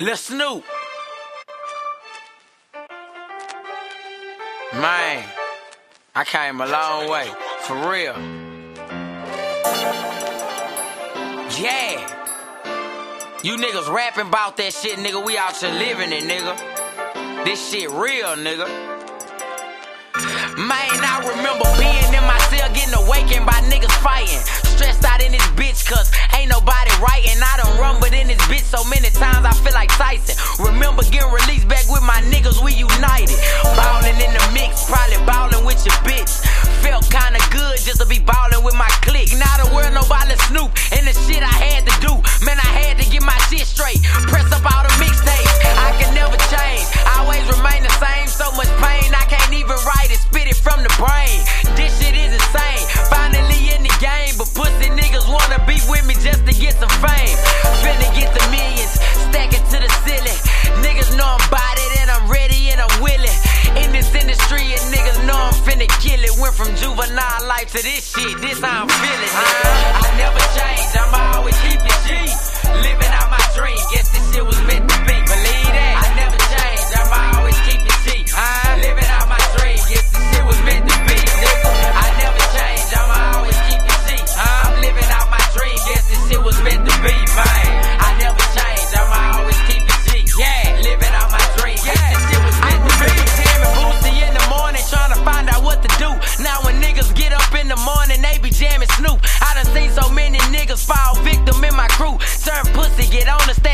Lil Snupe. Man, I came a long way, for real. Yeah. You niggas rapping about that shit, nigga. We out here living it, nigga. This shit real, nigga. Man, I remember being in my cell Getting released back with my niggas, we united. Ballin' in the mix, probably ballin' with your bitch. Felt kinda good just to be ballin' with my clique. Now life to this shit, this how I'm feeling. Snupe. I done seen so many niggas fall victim in my crew. Turn pussy, get on the stand,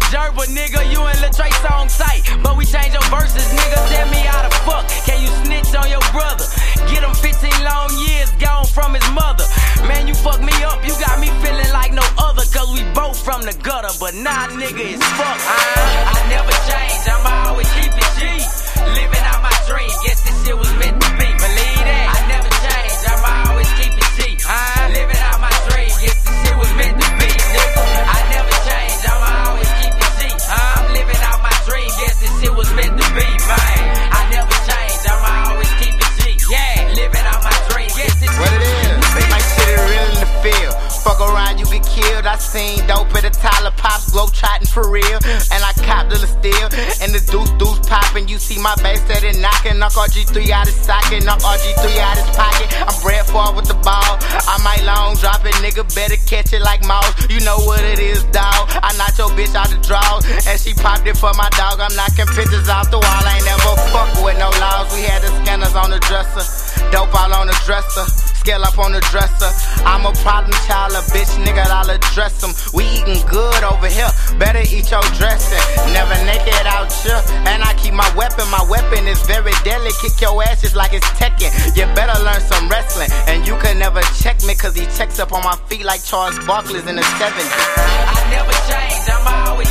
a gerbil, nigga. You and Lil song sight, but we change your verses, nigga. Tell me how the fuck can you snitch on your brother? Get him 15 long years gone from his mother. Man, you fuck me up, you got me feeling like no other, cause we both from the gutter, but nah, nigga, it's fuck. I, I never change, I'ma always keep it G. Living out my dream, guess this shit was meant to be. Seen dope at the Tyler Pops, glow trotting for real. And I copped a steel. And the deuce deuce popping. You see my bass steady knocking. Knock RG3 out his socket. Knock RG3 out his pocket. I'm bred for with the ball. I might long drop it, nigga. Better catch it like mouse. You know what it is, dog. I knocked your bitch out the draws. And she popped it for my dog. I'm knocking pictures off the wall. I ain't never fuck with no laws. We had the scanners on the dresser. Dope all on the dresser. Scale up on the dresser. I'm a problem child, a bitch nigga, I'll address them. We eating good over here, better eat your dressing. Never naked out here, and I keep my weapon. My weapon is very deadly, kick your ass just like it's Tekken. You better learn some wrestling, and you can never check me, cause he checks up on my feet like Charles Barkley's in the 70s. I never change, I'ma always